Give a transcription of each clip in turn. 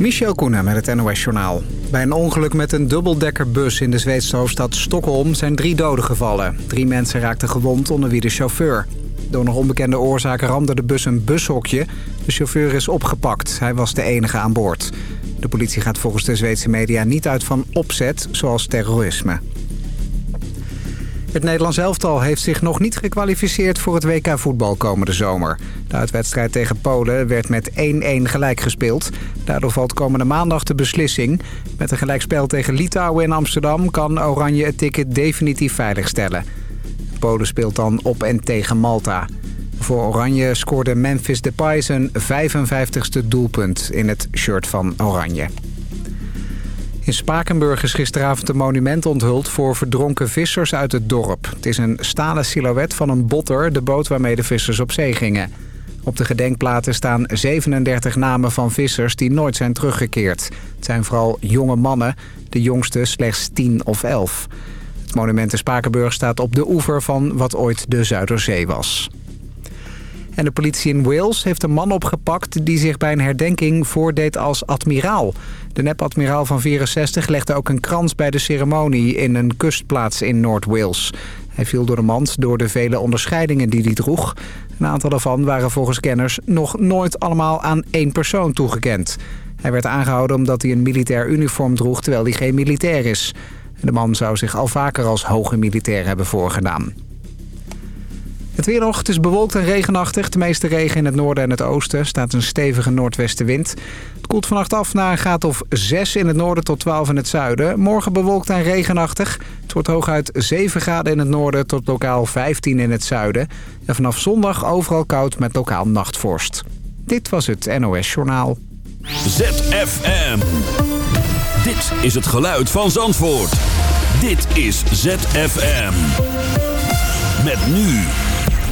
Michel Koenen met het NOS-journaal. Bij een ongeluk met een dubbeldekkerbus in de Zweedse hoofdstad Stockholm zijn drie doden gevallen. Drie mensen raakten gewond, onder wie de chauffeur. Door nog onbekende oorzaken ramde de bus een bushokje. De chauffeur is opgepakt. Hij was de enige aan boord. De politie gaat volgens de Zweedse media niet uit van opzet, zoals terrorisme. Het Nederlands elftal heeft zich nog niet gekwalificeerd voor het WK voetbal komende zomer. De uitwedstrijd tegen Polen werd met 1-1 gelijk gespeeld. Daardoor valt komende maandag de beslissing. Met een gelijkspel tegen Litouwen in Amsterdam kan Oranje het ticket definitief veiligstellen. Polen speelt dan op en tegen Malta. Voor Oranje scoorde Memphis Depay zijn 55ste doelpunt in het shirt van Oranje. In Spakenburg is gisteravond een monument onthuld voor verdronken vissers uit het dorp. Het is een stalen silhouet van een botter, de boot waarmee de vissers op zee gingen. Op de gedenkplaten staan 37 namen van vissers die nooit zijn teruggekeerd. Het zijn vooral jonge mannen, de jongste slechts 10 of 11. Het monument in Spakenburg staat op de oever van wat ooit de Zuiderzee was. En de politie in Wales heeft een man opgepakt die zich bij een herdenking voordeed als admiraal. De nep-admiraal van 64 legde ook een krans bij de ceremonie in een kustplaats in Noord-Wales. Hij viel door de mand door de vele onderscheidingen die hij droeg. Een aantal daarvan waren volgens kenners nog nooit allemaal aan één persoon toegekend. Hij werd aangehouden omdat hij een militair uniform droeg terwijl hij geen militair is. De man zou zich al vaker als hoge militair hebben voorgedaan. Het weer nog, het is bewolkt en regenachtig. De meeste regen in het noorden en het oosten. staat een stevige noordwestenwind. Het koelt vannacht af naar een graad of 6 in het noorden tot 12 in het zuiden. Morgen bewolkt en regenachtig. Het wordt hooguit 7 graden in het noorden tot lokaal 15 in het zuiden. En vanaf zondag overal koud met lokaal nachtvorst. Dit was het NOS Journaal. ZFM. Dit is het geluid van Zandvoort. Dit is ZFM. Met nu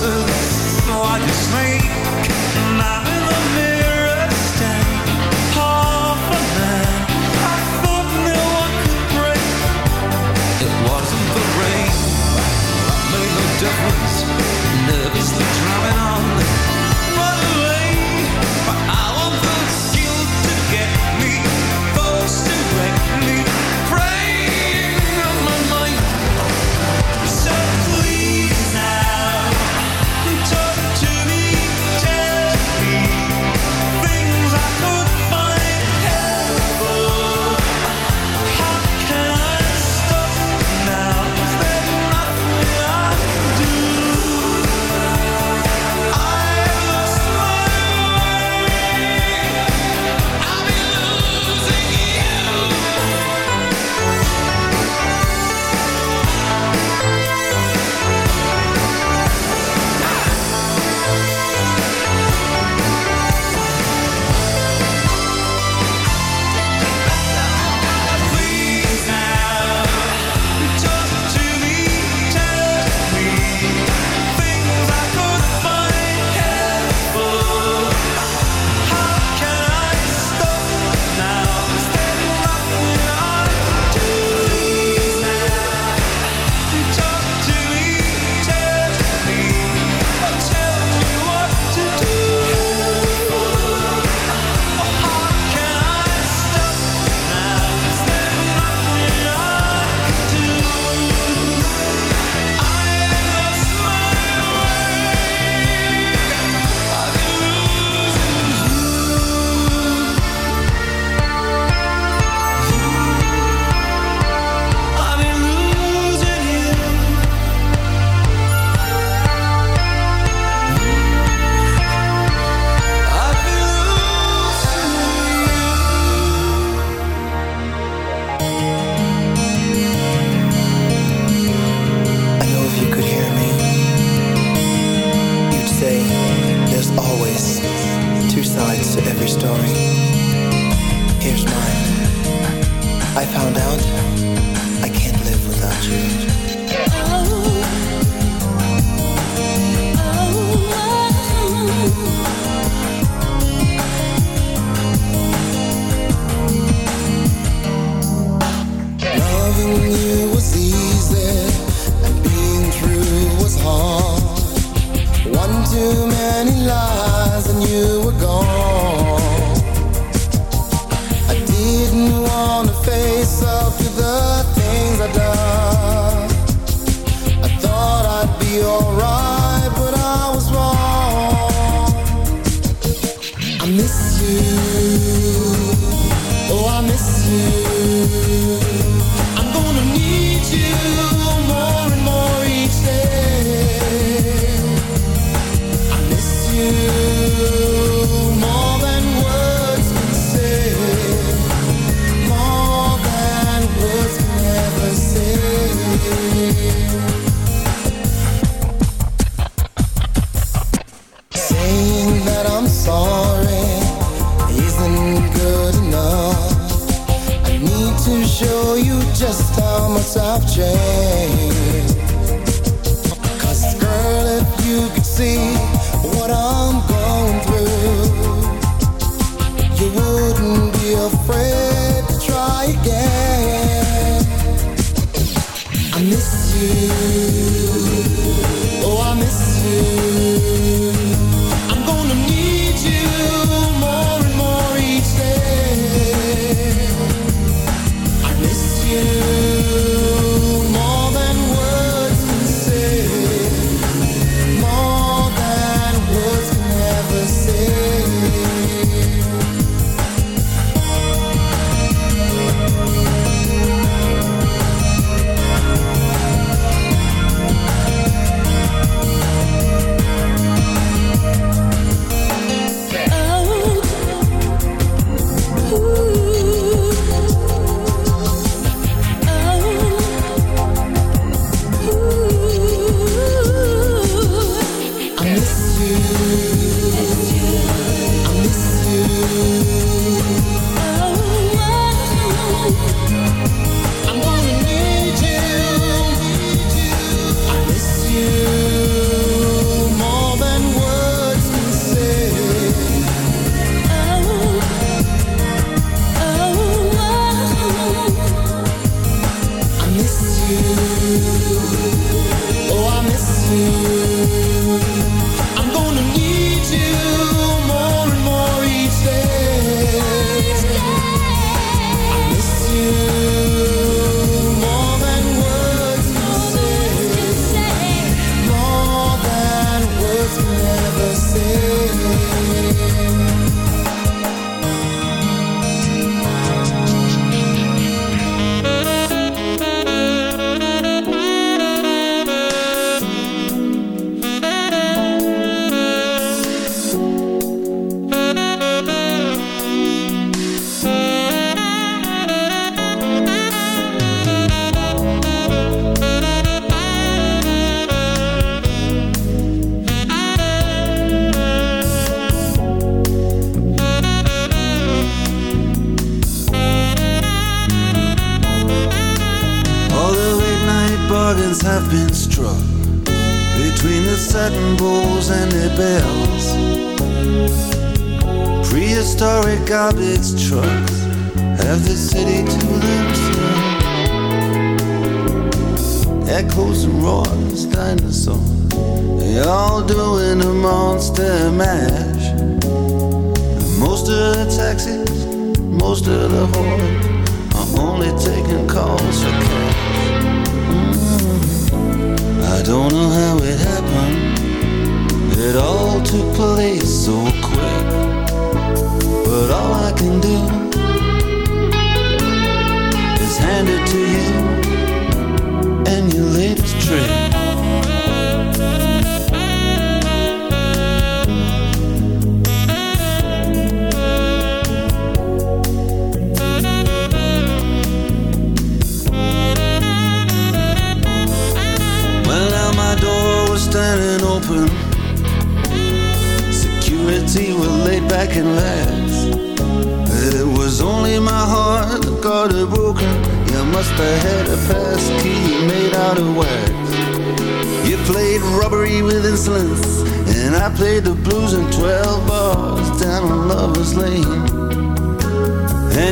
gasoline.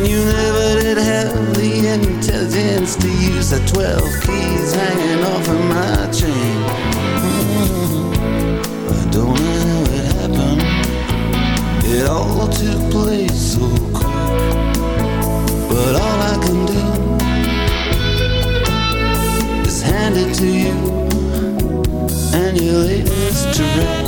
you never did have the intelligence to use the 12 keys hanging off of my chain. Mm-hmm. I don't know how it happened. It all took place so quick. But all I can do is hand it to you and your latest direct.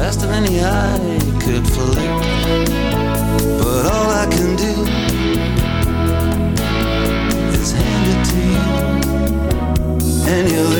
Faster than the eye could flick. But all I can do is hand it to you and your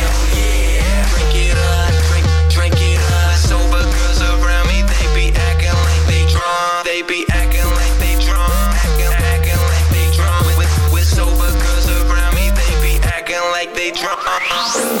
Bye.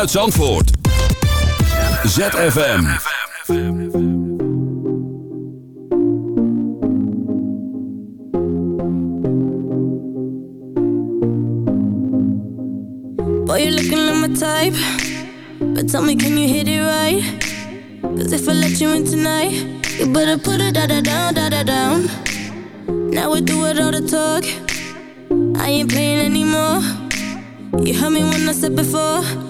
Vanuit Zandvoort. ZFM. Boy, you're looking like my type. But tell me, can you hit it right? Cause if I let you in tonight, you better put it da da down, da da down. Now we do it all the talk. I ain't playing anymore. You heard me when I said before.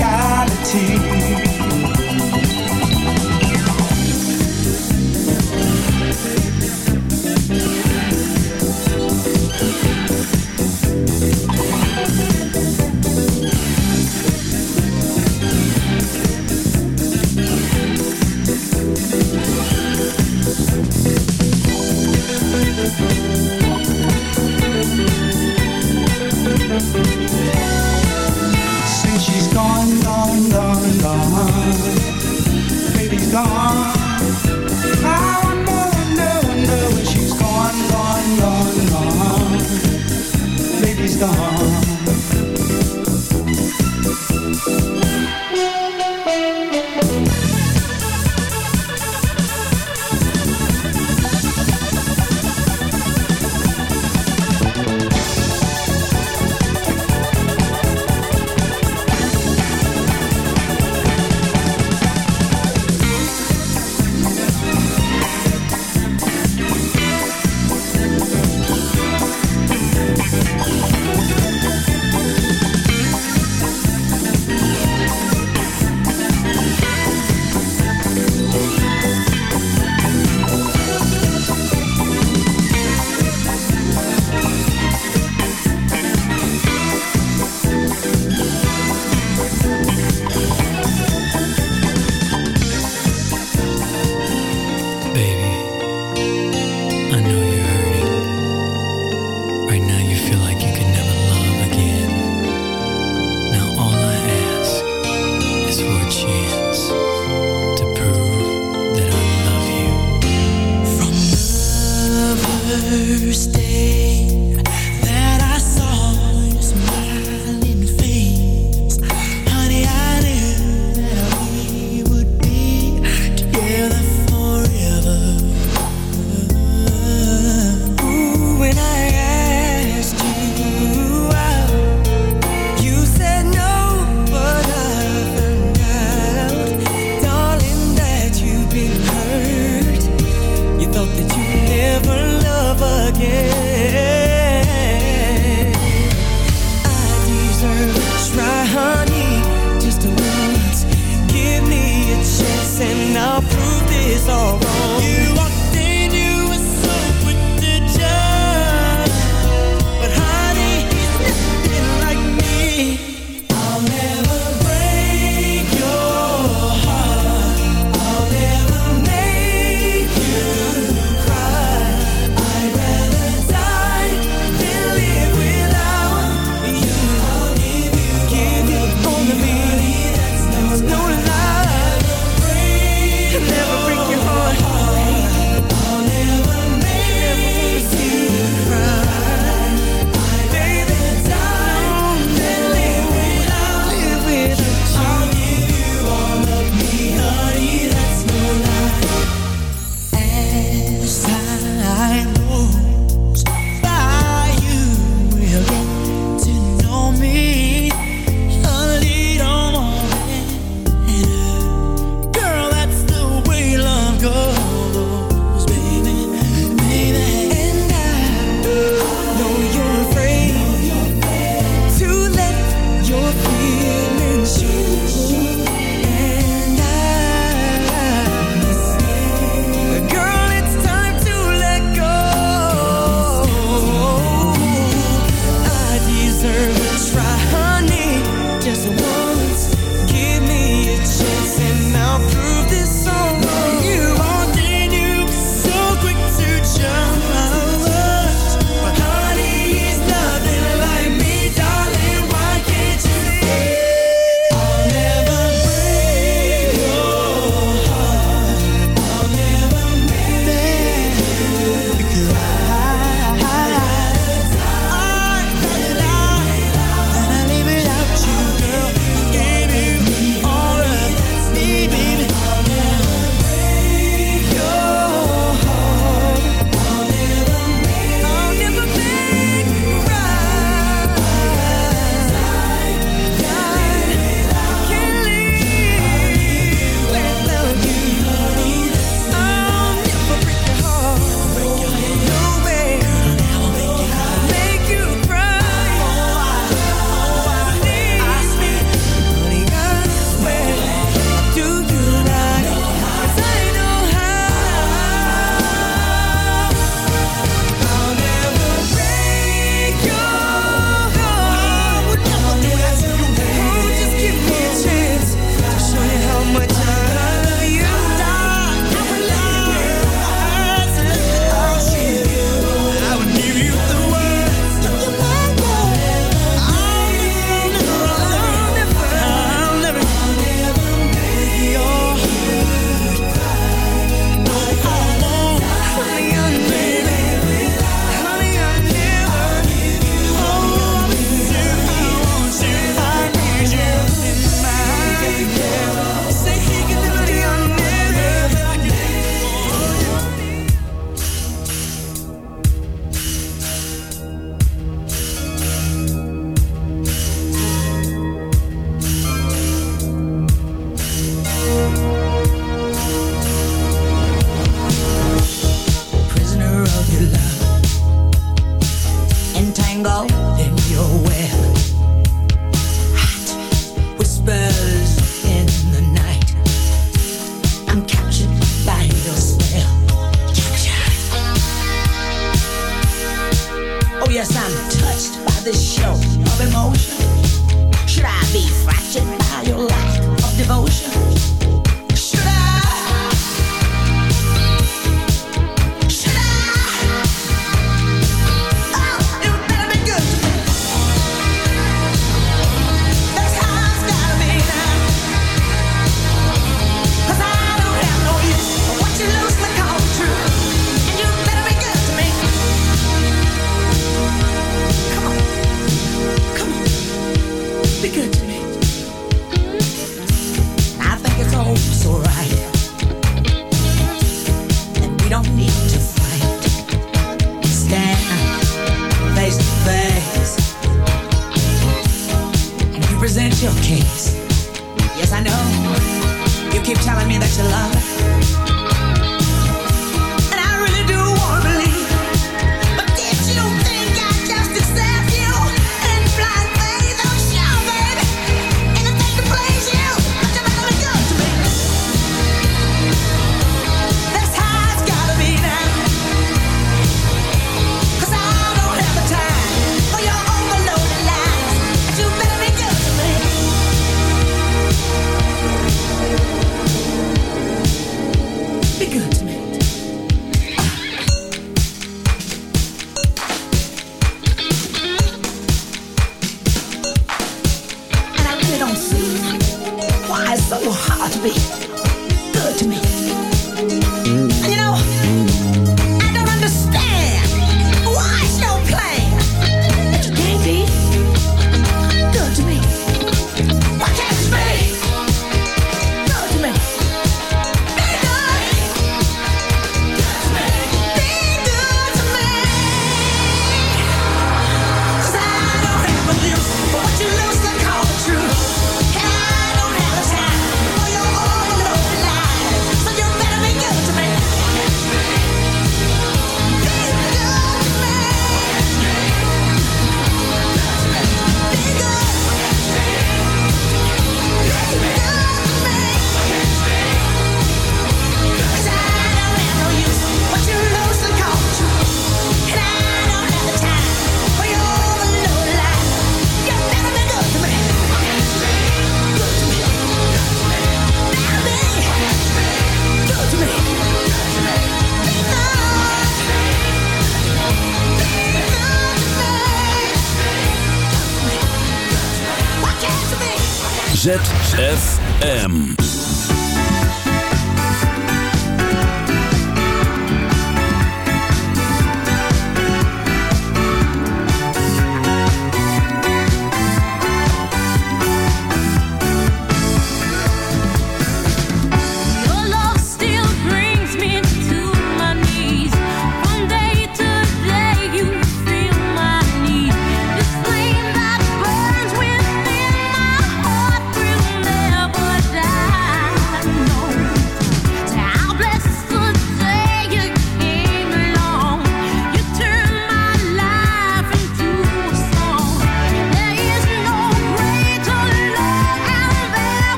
Reality.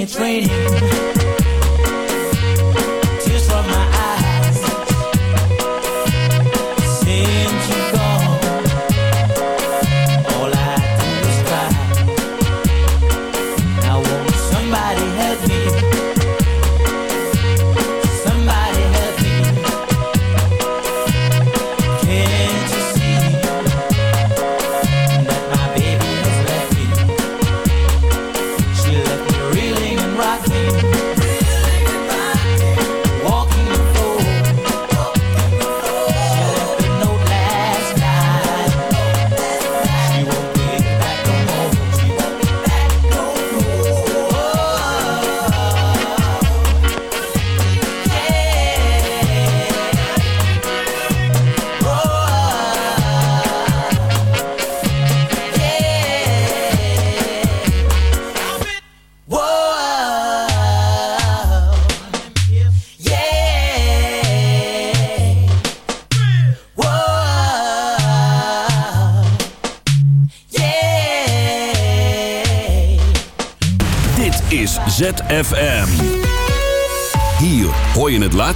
it's raining.